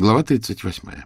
Глава 38.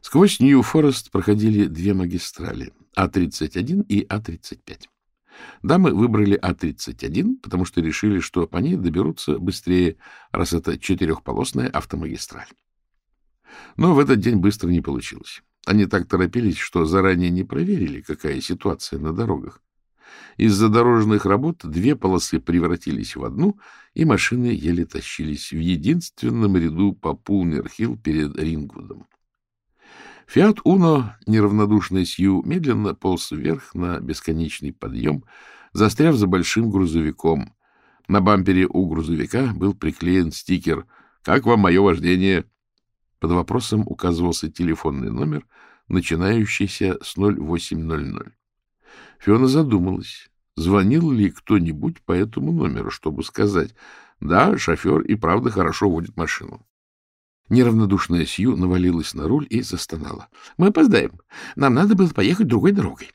Сквозь Нью-Форест проходили две магистрали — А-31 и А-35. Дамы выбрали А-31, потому что решили, что по ней доберутся быстрее, раз это четырехполосная автомагистраль. Но в этот день быстро не получилось. Они так торопились, что заранее не проверили, какая ситуация на дорогах. Из-за дорожных работ две полосы превратились в одну, и машины еле тащились в единственном ряду по Пулмер-Хилл перед Рингвудом. Фиат Уно, неравнодушный Сью, медленно полз вверх на бесконечный подъем, застряв за большим грузовиком. На бампере у грузовика был приклеен стикер «Как вам мое вождение?» Под вопросом указывался телефонный номер, начинающийся с 0800. Фиона задумалась, звонил ли кто-нибудь по этому номеру, чтобы сказать, да, шофер и правда хорошо водит машину. Неравнодушная Сью навалилась на руль и застонала. — Мы опоздаем. Нам надо было поехать другой дорогой.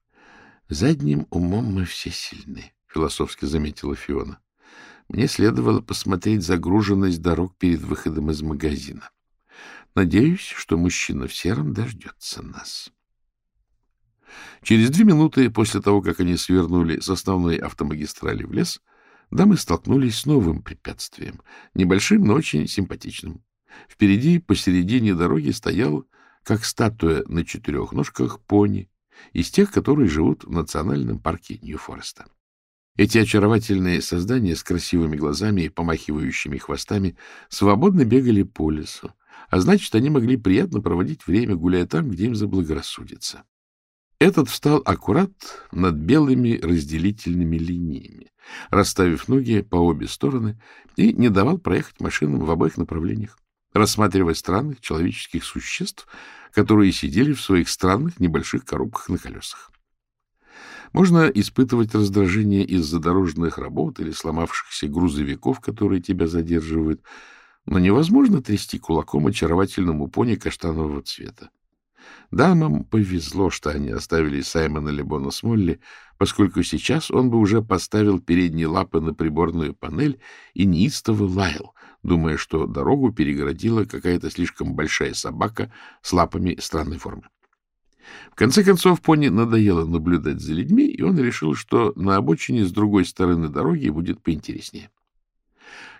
— Задним умом мы все сильны, — философски заметила Фиона. Мне следовало посмотреть загруженность дорог перед выходом из магазина. Надеюсь, что мужчина в сером дождется нас. Через две минуты после того, как они свернули с основной автомагистрали в лес, дамы столкнулись с новым препятствием, небольшим, но очень симпатичным. Впереди, посередине дороги, стоял, как статуя на четырех ножках, пони, из тех, которые живут в национальном парке Нью-Фореста. Эти очаровательные создания с красивыми глазами и помахивающими хвостами свободно бегали по лесу, а значит, они могли приятно проводить время, гуляя там, где им заблагорассудится. Этот встал аккурат над белыми разделительными линиями, расставив ноги по обе стороны и не давал проехать машинам в обоих направлениях, рассматривая странных человеческих существ, которые сидели в своих странных небольших коробках на колесах. Можно испытывать раздражение из-за дорожных работ или сломавшихся грузовиков, которые тебя задерживают, но невозможно трясти кулаком очаровательному пони каштанового цвета. Дамам повезло, что они оставили Саймона Лебона Смолли, поскольку сейчас он бы уже поставил передние лапы на приборную панель и неистово лаял, думая, что дорогу перегородила какая-то слишком большая собака с лапами странной формы. В конце концов, пони надоело наблюдать за людьми, и он решил, что на обочине с другой стороны дороги будет поинтереснее.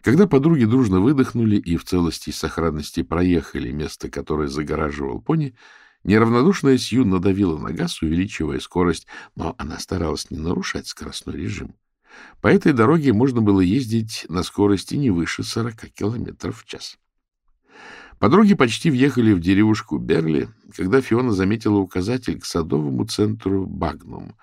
Когда подруги дружно выдохнули и в целости и сохранности проехали место, которое загораживал пони, Неравнодушная Сью надавила на газ, увеличивая скорость, но она старалась не нарушать скоростной режим. По этой дороге можно было ездить на скорости не выше 40 км в час. Подруги почти въехали в деревушку Берли, когда Фиона заметила указатель к садовому центру Багнум.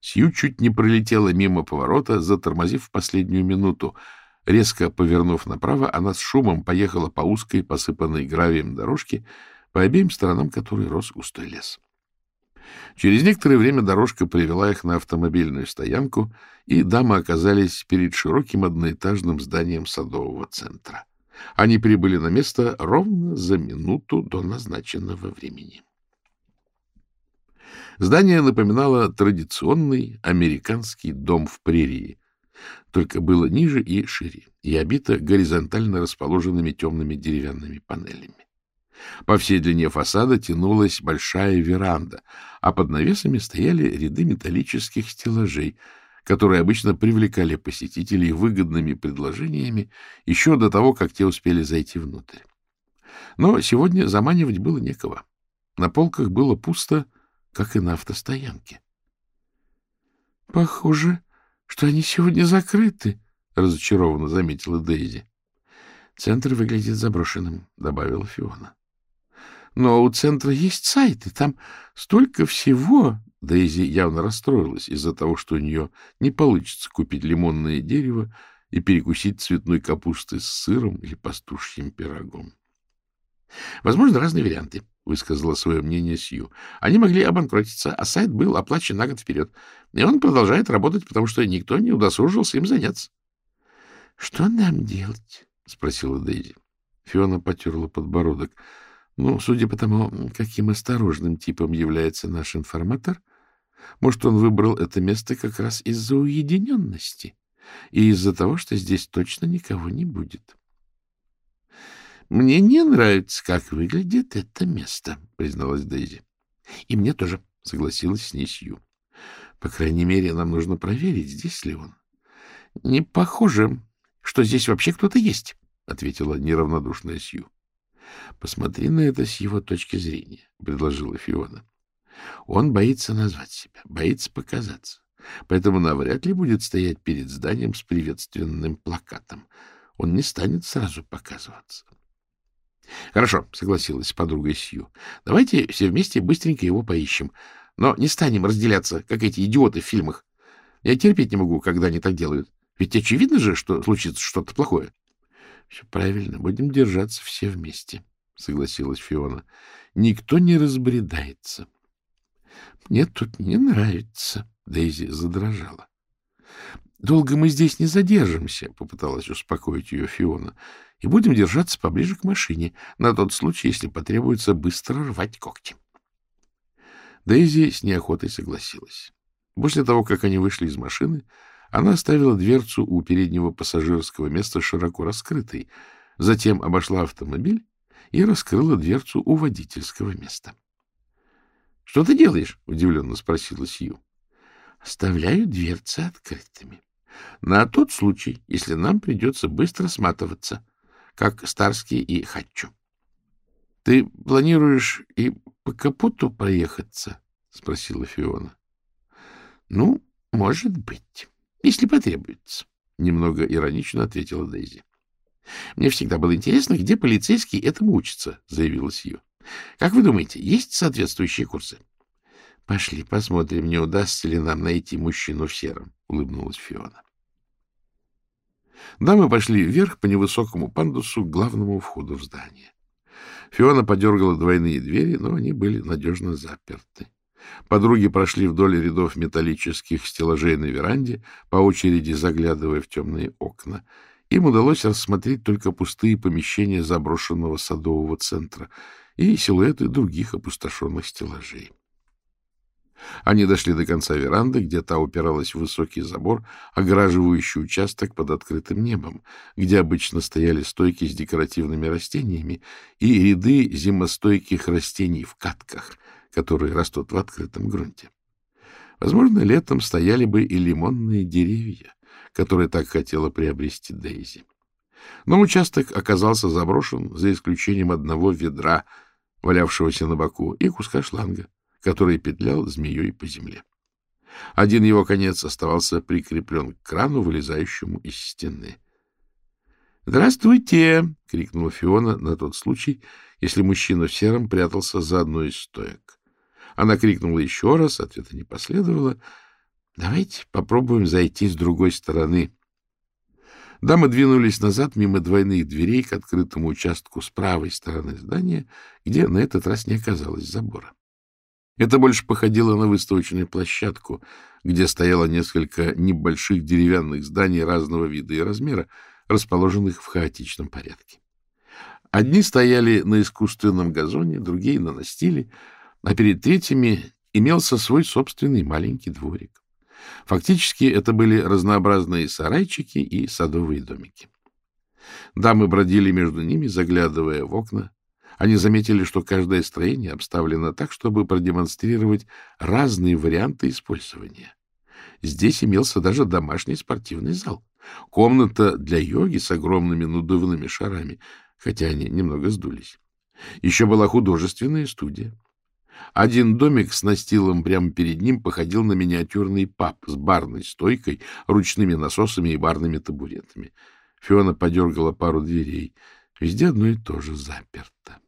Сью чуть не пролетела мимо поворота, затормозив в последнюю минуту. Резко повернув направо, она с шумом поехала по узкой, посыпанной гравием дорожке, по обеим сторонам которой рос густой лес. Через некоторое время дорожка привела их на автомобильную стоянку, и дамы оказались перед широким одноэтажным зданием садового центра. Они прибыли на место ровно за минуту до назначенного времени. Здание напоминало традиционный американский дом в прерии, только было ниже и шире, и обито горизонтально расположенными темными деревянными панелями. По всей длине фасада тянулась большая веранда, а под навесами стояли ряды металлических стеллажей, которые обычно привлекали посетителей выгодными предложениями еще до того, как те успели зайти внутрь. Но сегодня заманивать было некого. На полках было пусто, как и на автостоянке. — Похоже, что они сегодня закрыты, — разочарованно заметила Дейзи. — Центр выглядит заброшенным, — добавила Фиона. Но у центра есть сайт, и там столько всего. Дейзи явно расстроилась из-за того, что у нее не получится купить лимонное дерево и перекусить цветной капустой с сыром или пастушьим пирогом. Возможно, разные варианты, — высказала свое мнение Сью. Они могли обанкротиться, а сайт был оплачен на год вперед. И он продолжает работать, потому что никто не удосужился им заняться. — Что нам делать? — спросила Дейзи. Фиона потерла подбородок. Ну, судя по тому, каким осторожным типом является наш информатор, может, он выбрал это место как раз из-за уединенности и из-за того, что здесь точно никого не будет. — Мне не нравится, как выглядит это место, — призналась Дейзи. — И мне тоже, — согласилась с ней Сью. — По крайней мере, нам нужно проверить, здесь ли он. — Не похоже, что здесь вообще кто-то есть, — ответила неравнодушная Сью. — Посмотри на это с его точки зрения, — предложила Фиона. Он боится назвать себя, боится показаться, поэтому навряд ли будет стоять перед зданием с приветственным плакатом. Он не станет сразу показываться. — Хорошо, — согласилась с подругой Сью. — Давайте все вместе быстренько его поищем. Но не станем разделяться, как эти идиоты в фильмах. Я терпеть не могу, когда они так делают. Ведь очевидно же, что случится что-то плохое. — правильно, будем держаться все вместе, — согласилась Фиона. — Никто не разбредается. — Мне тут не нравится, — Дейзи задрожала. — Долго мы здесь не задержимся, — попыталась успокоить ее Фиона, — и будем держаться поближе к машине, на тот случай, если потребуется быстро рвать когти. Дейзи с неохотой согласилась. После того, как они вышли из машины, она оставила дверцу у переднего пассажирского места широко раскрытой, затем обошла автомобиль и раскрыла дверцу у водительского места. — Что ты делаешь? — удивленно спросила Сью. — Оставляю дверцы открытыми. На тот случай, если нам придется быстро сматываться, как Старский и Хатчу. — Ты планируешь и по капоту проехаться? — спросила Фиона. — Ну, может быть, если потребуется, — немного иронично ответила Дейзи. — Мне всегда было интересно, где полицейские этому учатся, — заявила Сью. Как вы думаете, есть соответствующие курсы? — Пошли посмотрим, не удастся ли нам найти мужчину в сером, — улыбнулась Фиона. Дамы пошли вверх по невысокому пандусу к главному входу в здание. Фиона подергала двойные двери, но они были надежно заперты. Подруги прошли вдоль рядов металлических стеллажей на веранде, по очереди заглядывая в темные окна. Им удалось рассмотреть только пустые помещения заброшенного садового центра — и силуэты других опустошенных стеллажей. Они дошли до конца веранды, где та упиралась в высокий забор, огораживающий участок под открытым небом, где обычно стояли стойки с декоративными растениями и ряды зимостойких растений в катках, которые растут в открытом грунте. Возможно, летом стояли бы и лимонные деревья, которые так хотела приобрести Дейзи. Но участок оказался заброшен, за исключением одного ведра — валявшегося на боку, и куска шланга, который петлял змеей по земле. Один его конец оставался прикреплен к крану, вылезающему из стены. «Здравствуйте!» — крикнула Фиона на тот случай, если мужчина в сером прятался за одной из стоек. Она крикнула еще раз, ответа не последовало. «Давайте попробуем зайти с другой стороны», Дамы двинулись назад мимо двойных дверей к открытому участку с правой стороны здания, где на этот раз не оказалось забора. Это больше походило на выставочную площадку, где стояло несколько небольших деревянных зданий разного вида и размера, расположенных в хаотичном порядке. Одни стояли на искусственном газоне, другие — на настиле, а перед третьими имелся свой собственный маленький дворик. Фактически это были разнообразные сарайчики и садовые домики. Дамы бродили между ними, заглядывая в окна. Они заметили, что каждое строение обставлено так, чтобы продемонстрировать разные варианты использования. Здесь имелся даже домашний спортивный зал, комната для йоги с огромными надувными шарами, хотя они немного сдулись. Еще была художественная студия. Один домик с настилом прямо перед ним походил на миниатюрный паб с барной стойкой, ручными насосами и барными табуретами. Фиона подергала пару дверей. Везде одно и то же заперто.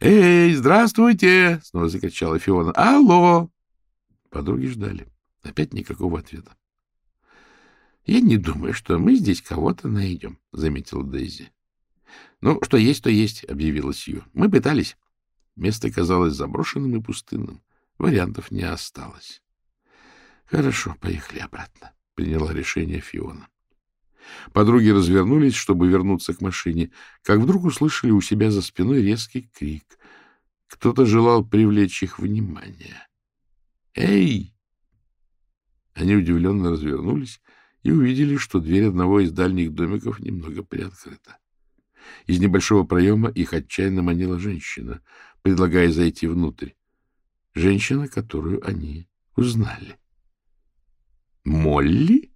«Эй, здравствуйте!» — снова закричала Фиона. «Алло!» Подруги ждали. Опять никакого ответа. «Я не думаю, что мы здесь кого-то найдем», — заметила Дейзи. «Ну, что есть, то есть», — объявила Сью. «Мы пытались». Место казалось заброшенным и пустынным. Вариантов не осталось. — Хорошо, поехали обратно, — приняла решение Фиона. Подруги развернулись, чтобы вернуться к машине, как вдруг услышали у себя за спиной резкий крик. Кто-то желал привлечь их внимание. «Эй!» Они удивленно развернулись и увидели, что дверь одного из дальних домиков немного приоткрыта. Из небольшого проема их отчаянно манила женщина, предлагая зайти внутрь. Женщина, которую они узнали. — Молли?